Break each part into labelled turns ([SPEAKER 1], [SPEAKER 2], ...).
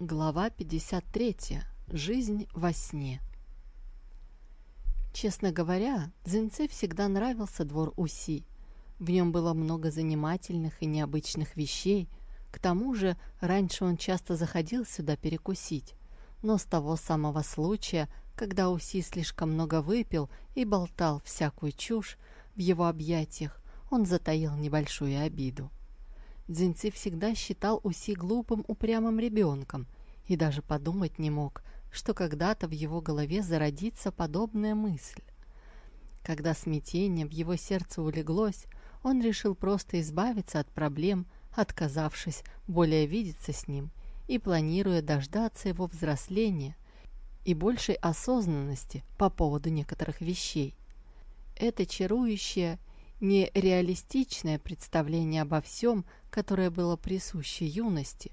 [SPEAKER 1] Глава 53. Жизнь во сне. Честно говоря, Дзинце всегда нравился двор Уси. В нем было много занимательных и необычных вещей. К тому же, раньше он часто заходил сюда перекусить. Но с того самого случая, когда Уси слишком много выпил и болтал всякую чушь, в его объятиях он затаил небольшую обиду. Дзиньци всегда считал Уси глупым, упрямым ребенком и даже подумать не мог, что когда-то в его голове зародится подобная мысль. Когда смятение в его сердце улеглось, он решил просто избавиться от проблем, отказавшись более видеться с ним и планируя дождаться его взросления и большей осознанности по поводу некоторых вещей. Это чарующее нереалистичное представление обо всем, которое было присуще юности,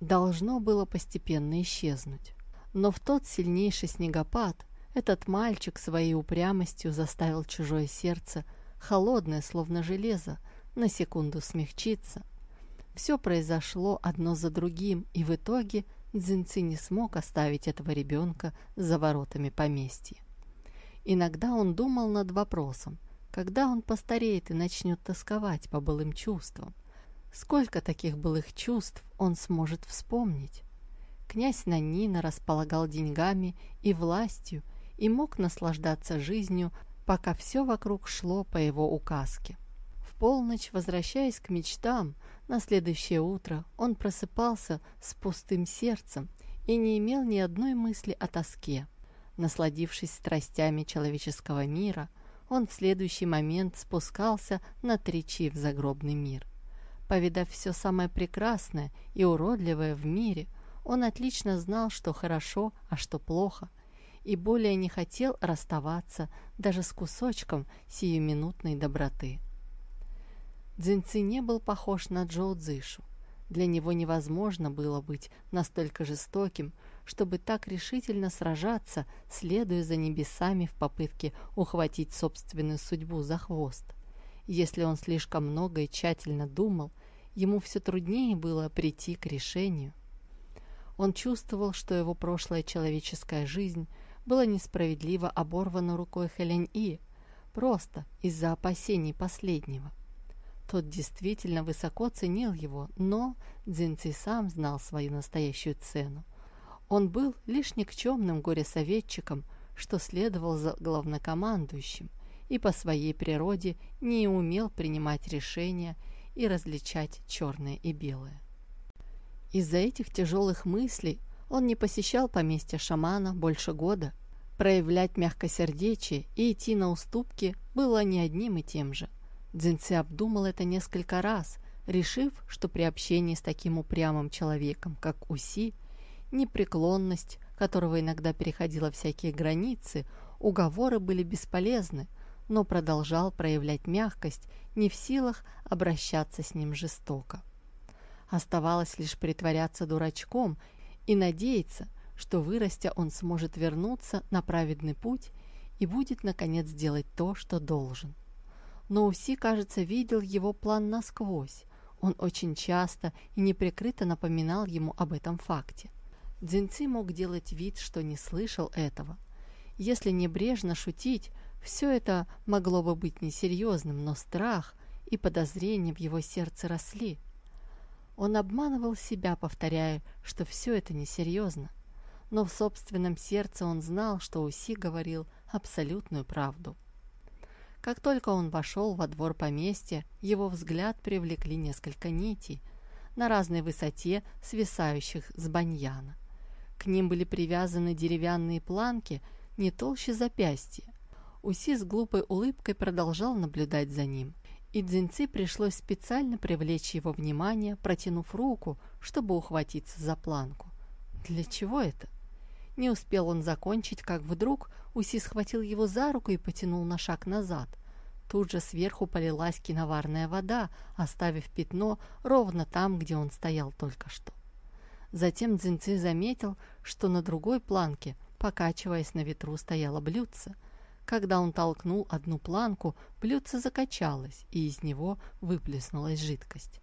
[SPEAKER 1] должно было постепенно исчезнуть. Но в тот сильнейший снегопад этот мальчик своей упрямостью заставил чужое сердце, холодное, словно железо, на секунду смягчиться. Все произошло одно за другим, и в итоге Дзинци не смог оставить этого ребенка за воротами поместья. Иногда он думал над вопросом – когда он постареет и начнет тосковать по былым чувствам? Сколько таких былых чувств он сможет вспомнить? Князь Нанина располагал деньгами и властью и мог наслаждаться жизнью, пока все вокруг шло по его указке. В полночь, возвращаясь к мечтам, на следующее утро он просыпался с пустым сердцем и не имел ни одной мысли о тоске. Насладившись страстями человеческого мира – он в следующий момент спускался на Тричи в загробный мир. Повидав все самое прекрасное и уродливое в мире, он отлично знал, что хорошо, а что плохо, и более не хотел расставаться даже с кусочком сиюминутной доброты. Дзинци не был похож на Джоу Цзышу. Для него невозможно было быть настолько жестоким, чтобы так решительно сражаться, следуя за небесами в попытке ухватить собственную судьбу за хвост. Если он слишком много и тщательно думал, ему все труднее было прийти к решению. Он чувствовал, что его прошлая человеческая жизнь была несправедливо оборвана рукой Хэлянь-И, просто из-за опасений последнего. Тот действительно высоко ценил его, но Цзиньци сам знал свою настоящую цену. Он был лишь никчемным горе-советчиком, что следовал за главнокомандующим и по своей природе не умел принимать решения и различать черное и белое. Из-за этих тяжелых мыслей он не посещал поместье шамана больше года. Проявлять мягкосердечие и идти на уступки было не одним и тем же. Дзинци обдумал это несколько раз, решив, что при общении с таким упрямым человеком, как Уси, непреклонность, которого иногда переходила всякие границы, уговоры были бесполезны, но продолжал проявлять мягкость, не в силах обращаться с ним жестоко. Оставалось лишь притворяться дурачком и надеяться, что вырастя он сможет вернуться на праведный путь и будет наконец делать то, что должен. Но Уси, кажется, видел его план насквозь. Он очень часто и неприкрыто напоминал ему об этом факте. Дзинци мог делать вид, что не слышал этого. Если небрежно шутить, все это могло бы быть несерьезным, но страх и подозрения в его сердце росли. Он обманывал себя, повторяя, что все это несерьезно. Но в собственном сердце он знал, что Уси говорил абсолютную правду. Как только он вошел во двор поместья, его взгляд привлекли несколько нитей на разной высоте, свисающих с баньяна. К ним были привязаны деревянные планки не толще запястья. Уси с глупой улыбкой продолжал наблюдать за ним. И Дзинци пришлось специально привлечь его внимание, протянув руку, чтобы ухватиться за планку. Для чего это? Не успел он закончить, как вдруг Уси схватил его за руку и потянул на шаг назад. Тут же сверху полилась киноварная вода, оставив пятно ровно там, где он стоял только что. Затем Дзинци заметил, что на другой планке, покачиваясь на ветру, стояло блюдце. Когда он толкнул одну планку, блюдце закачалось, и из него выплеснулась жидкость.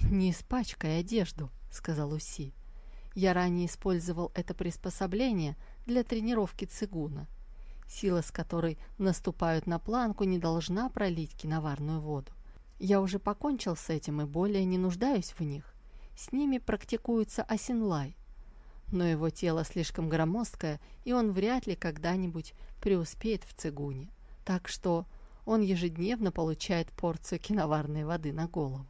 [SPEAKER 1] «Не испачкай одежду», — сказал Уси. Я ранее использовал это приспособление для тренировки цигуна. Сила, с которой наступают на планку, не должна пролить киноварную воду. Я уже покончил с этим и более не нуждаюсь в них. С ними практикуется Асинлай. Но его тело слишком громоздкое, и он вряд ли когда-нибудь преуспеет в цигуне. Так что он ежедневно получает порцию киноварной воды на голову.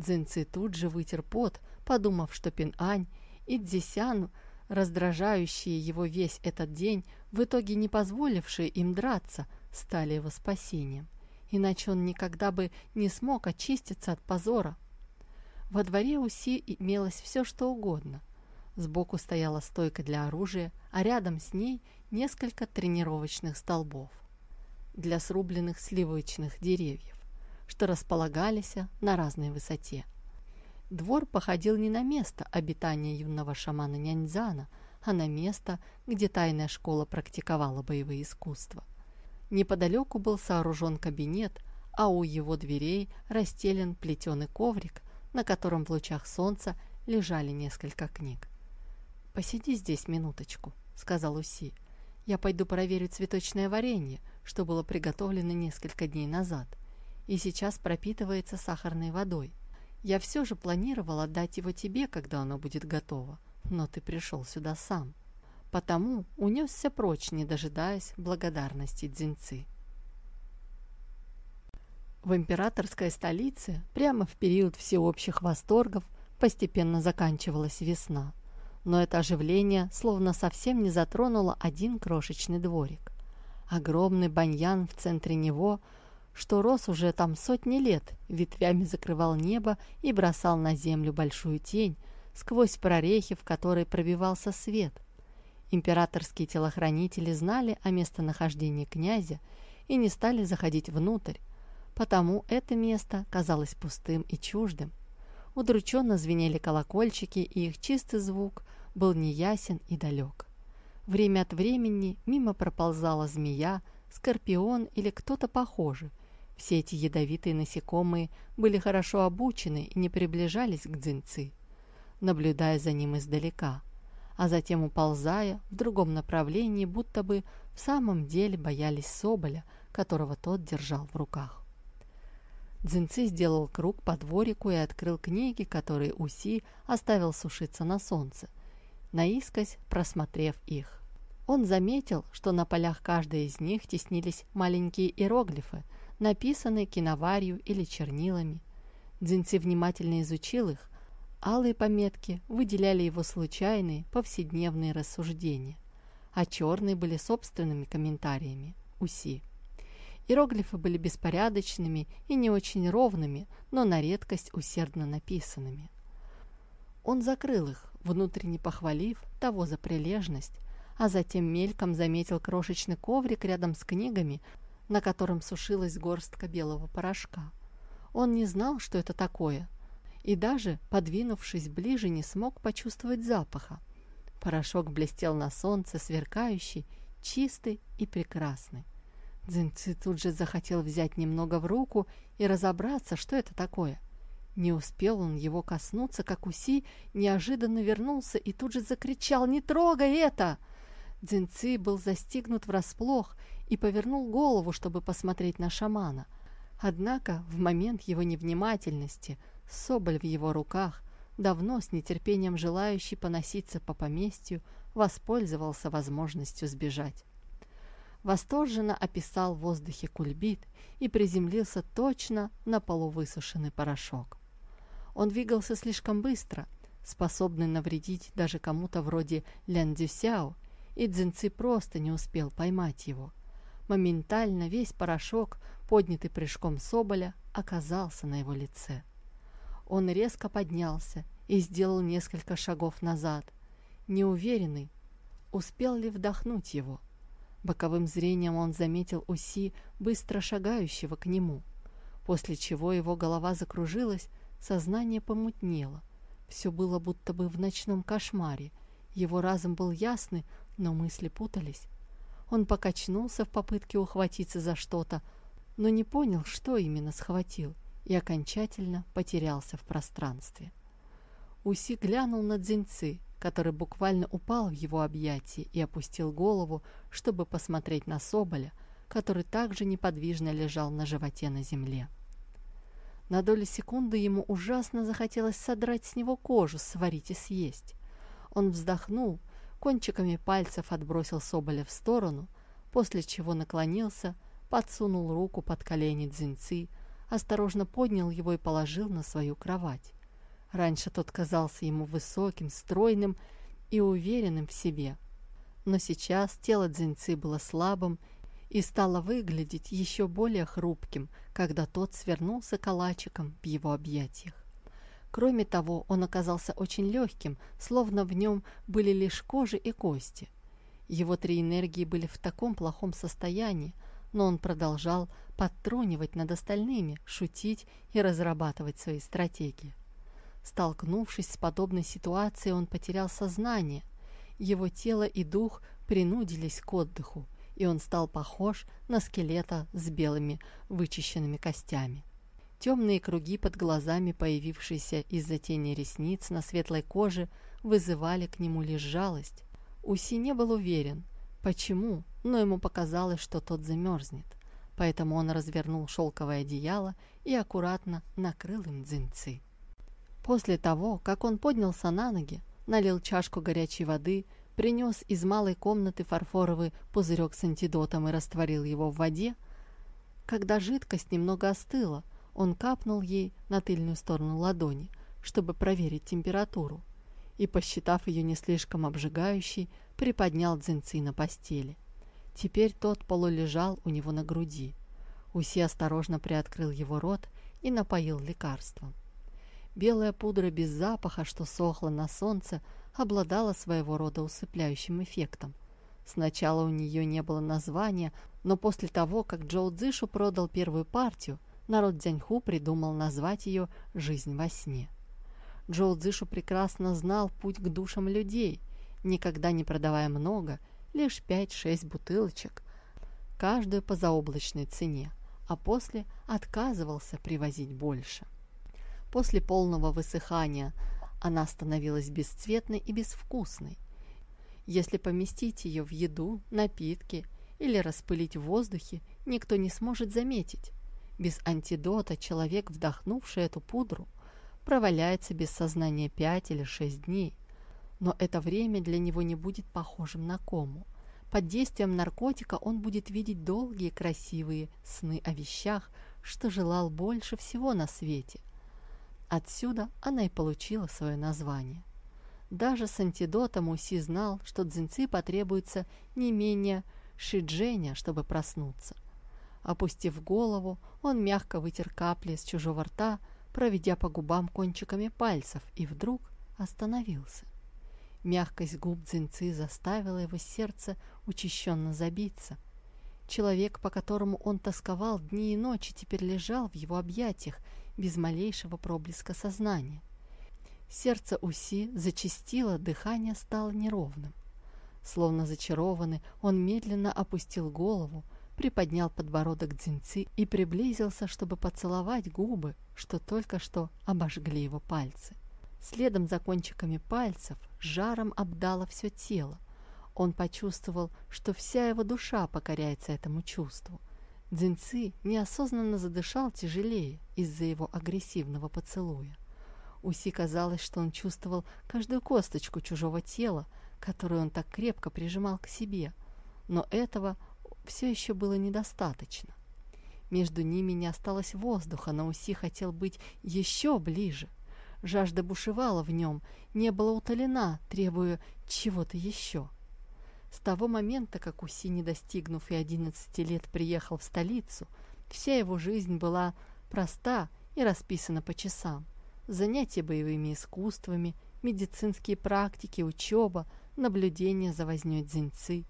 [SPEAKER 1] Цзиньци тут же вытер пот, подумав, что Пин-Ань и Цзисян, раздражающие его весь этот день, в итоге не позволившие им драться, стали его спасением. Иначе он никогда бы не смог очиститься от позора. Во дворе Уси имелось все, что угодно. Сбоку стояла стойка для оружия, а рядом с ней несколько тренировочных столбов для срубленных сливочных деревьев, что располагались на разной высоте. Двор походил не на место обитания юного шамана Няньзана, а на место, где тайная школа практиковала боевые искусства. Неподалеку был сооружен кабинет, а у его дверей расстелен плетеный коврик, на котором в лучах солнца лежали несколько книг. «Посиди здесь минуточку», — сказал Уси. «Я пойду проверю цветочное варенье, что было приготовлено несколько дней назад, и сейчас пропитывается сахарной водой. Я все же планировал отдать его тебе, когда оно будет готово, но ты пришел сюда сам. Потому унесся прочь, не дожидаясь благодарности дзинцы. В императорской столице, прямо в период всеобщих восторгов, постепенно заканчивалась весна. Но это оживление словно совсем не затронуло один крошечный дворик. Огромный баньян в центре него – что рос уже там сотни лет, ветвями закрывал небо и бросал на землю большую тень, сквозь прорехи, в которой пробивался свет. Императорские телохранители знали о местонахождении князя и не стали заходить внутрь, потому это место казалось пустым и чуждым. Удрученно звенели колокольчики, и их чистый звук был неясен и далек. Время от времени мимо проползала змея, скорпион или кто-то похожий, все эти ядовитые насекомые были хорошо обучены и не приближались к дзинцы, наблюдая за ним издалека, а затем уползая в другом направлении, будто бы в самом деле боялись соболя, которого тот держал в руках. Дзинцы сделал круг по дворику и открыл книги, которые Уси оставил сушиться на солнце, наискось просмотрев их. Он заметил, что на полях каждой из них теснились маленькие иероглифы – написанные киноварью или чернилами. Дзинцы внимательно изучил их. Алые пометки выделяли его случайные, повседневные рассуждения, а черные были собственными комментариями, уси. Иероглифы были беспорядочными и не очень ровными, но на редкость усердно написанными. Он закрыл их, внутренне похвалив того за прилежность, а затем мельком заметил крошечный коврик рядом с книгами, на котором сушилась горстка белого порошка. Он не знал, что это такое, и даже, подвинувшись ближе, не смог почувствовать запаха. Порошок блестел на солнце, сверкающий, чистый и прекрасный. Дзинцы тут же захотел взять немного в руку и разобраться, что это такое. Не успел он его коснуться, как Уси неожиданно вернулся и тут же закричал «Не трогай это!» Дзинцы был застигнут врасплох и повернул голову, чтобы посмотреть на шамана. Однако в момент его невнимательности соболь в его руках, давно с нетерпением желающий поноситься по поместью, воспользовался возможностью сбежать. Восторженно описал в воздухе кульбит и приземлился точно на полувысушенный порошок. Он двигался слишком быстро, способный навредить даже кому-то вроде Лян Дюсяо, и Цзиньци просто не успел поймать его. Моментально весь порошок, поднятый прыжком Соболя, оказался на его лице. Он резко поднялся и сделал несколько шагов назад, неуверенный, успел ли вдохнуть его. Боковым зрением он заметил Уси, быстро шагающего к нему, после чего его голова закружилась, сознание помутнело. Все было будто бы в ночном кошмаре. Его разум был ясный, но мысли путались. Он покачнулся в попытке ухватиться за что-то, но не понял, что именно схватил, и окончательно потерялся в пространстве. Уси глянул на Дзиньцы, который буквально упал в его объятии и опустил голову, чтобы посмотреть на Соболя, который также неподвижно лежал на животе на земле. На долю секунды ему ужасно захотелось содрать с него кожу, сварить и съесть. Он вздохнул, кончиками пальцев отбросил Соболя в сторону, после чего наклонился, подсунул руку под колени Дзиньцы, осторожно поднял его и положил на свою кровать. Раньше тот казался ему высоким, стройным и уверенным в себе. Но сейчас тело Дзиньцы было слабым и стало выглядеть еще более хрупким, когда тот свернулся калачиком в его объятиях. Кроме того, он оказался очень легким, словно в нем были лишь кожа и кости. Его три энергии были в таком плохом состоянии, но он продолжал подтрунивать над остальными, шутить и разрабатывать свои стратегии. Столкнувшись с подобной ситуацией, он потерял сознание. Его тело и дух принудились к отдыху, и он стал похож на скелета с белыми вычищенными костями. Темные круги под глазами, появившиеся из-за тени ресниц на светлой коже, вызывали к нему лишь жалость. Уси не был уверен, почему, но ему показалось, что тот замерзнет. Поэтому он развернул шелковое одеяло и аккуратно накрыл им дзинцы. После того, как он поднялся на ноги, налил чашку горячей воды, принес из малой комнаты фарфоровый пузырек с антидотом и растворил его в воде, когда жидкость немного остыла, он капнул ей на тыльную сторону ладони, чтобы проверить температуру, и, посчитав ее не слишком обжигающей, приподнял дзинцы на постели. Теперь тот полулежал у него на груди. Уси осторожно приоткрыл его рот и напоил лекарством. Белая пудра без запаха, что сохла на солнце, обладала своего рода усыпляющим эффектом. Сначала у нее не было названия, но после того, как Джоу Цзышу продал первую партию, народ Дзяньху придумал назвать ее «Жизнь во сне». Джоу Цзышу прекрасно знал путь к душам людей, никогда не продавая много, лишь 5-6 бутылочек, каждую по заоблачной цене, а после отказывался привозить больше. После полного высыхания она становилась бесцветной и безвкусной. Если поместить ее в еду, напитки или распылить в воздухе, никто не сможет заметить. Без антидота человек, вдохнувший эту пудру, проваляется без сознания пять или шесть дней. Но это время для него не будет похожим на кому. Под действием наркотика он будет видеть долгие красивые сны о вещах, что желал больше всего на свете – Отсюда она и получила свое название. Даже с антидотом Уси знал, что дзинцы потребуется не менее шидженя, чтобы проснуться. Опустив голову, он мягко вытер капли с чужого рта, проведя по губам кончиками пальцев, и вдруг остановился. Мягкость губ дзинцы заставила его сердце учащенно забиться. Человек, по которому он тосковал дни и ночи, теперь лежал в его объятиях без малейшего проблеска сознания. Сердце Уси зачастило, дыхание стало неровным. Словно зачарованный, он медленно опустил голову, приподнял подбородок дзинцы и приблизился, чтобы поцеловать губы, что только что обожгли его пальцы. Следом за кончиками пальцев жаром обдало все тело. Он почувствовал, что вся его душа покоряется этому чувству – Дзинцы неосознанно задышал тяжелее из-за его агрессивного поцелуя. Уси казалось, что он чувствовал каждую косточку чужого тела, которую он так крепко прижимал к себе, но этого все еще было недостаточно. Между ними не осталось воздуха, но Уси хотел быть еще ближе. Жажда бушевала в нем, не была утолена, требуя чего-то еще. С того момента, как Уси, не достигнув и 11 лет, приехал в столицу, вся его жизнь была проста и расписана по часам. Занятия боевыми искусствами, медицинские практики, учеба, наблюдение за вознёй дзиньцы.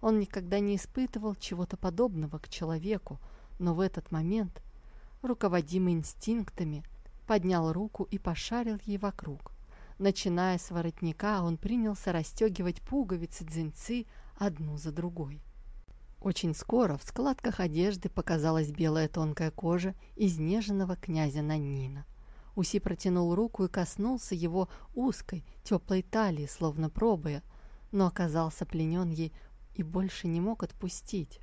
[SPEAKER 1] Он никогда не испытывал чего-то подобного к человеку, но в этот момент, руководимый инстинктами, поднял руку и пошарил ей вокруг. Начиная с воротника, он принялся расстегивать пуговицы дзинцы одну за другой. Очень скоро в складках одежды показалась белая тонкая кожа изнеженного князя Нанина. Уси протянул руку и коснулся его узкой, теплой талии, словно пробуя, но оказался пленен ей и больше не мог отпустить.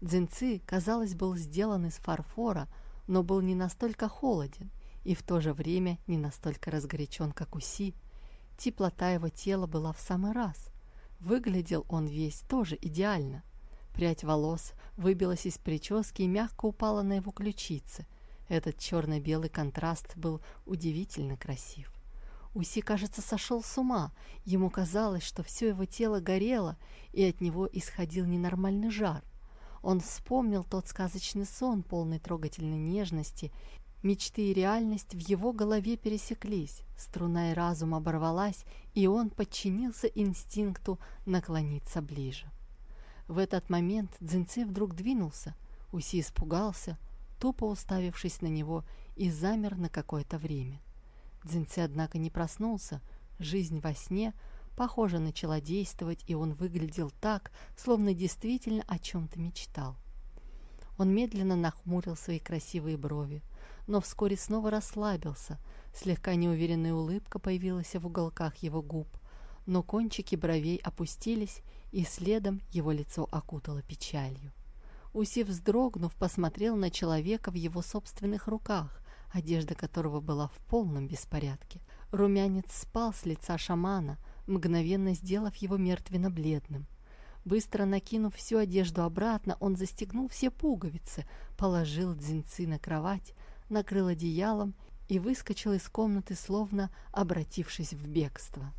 [SPEAKER 1] Дзинцы, казалось, был сделан из фарфора, но был не настолько холоден и в то же время не настолько разгорячен, как Уси. Теплота его тела была в самый раз. Выглядел он весь тоже идеально. Прядь волос выбилась из прически и мягко упала на его ключицы. Этот черно-белый контраст был удивительно красив. Уси, кажется, сошел с ума. Ему казалось, что все его тело горело, и от него исходил ненормальный жар. Он вспомнил тот сказочный сон, полный трогательной нежности. Мечты и реальность в его голове пересеклись, струна и разум оборвалась, и он подчинился инстинкту наклониться ближе. В этот момент Дзинцы вдруг двинулся, Уси испугался, тупо уставившись на него, и замер на какое-то время. Дзинцы, однако, не проснулся, жизнь во сне – похоже, начала действовать, и он выглядел так, словно действительно о чем-то мечтал. Он медленно нахмурил свои красивые брови, но вскоре снова расслабился. Слегка неуверенная улыбка появилась в уголках его губ, но кончики бровей опустились, и следом его лицо окутало печалью. Уси, вздрогнув, посмотрел на человека в его собственных руках, одежда которого была в полном беспорядке. Румянец спал с лица шамана, мгновенно сделав его мертвенно-бледным. Быстро накинув всю одежду обратно, он застегнул все пуговицы, положил дзинцы на кровать, накрыл одеялом и выскочил из комнаты, словно обратившись в бегство.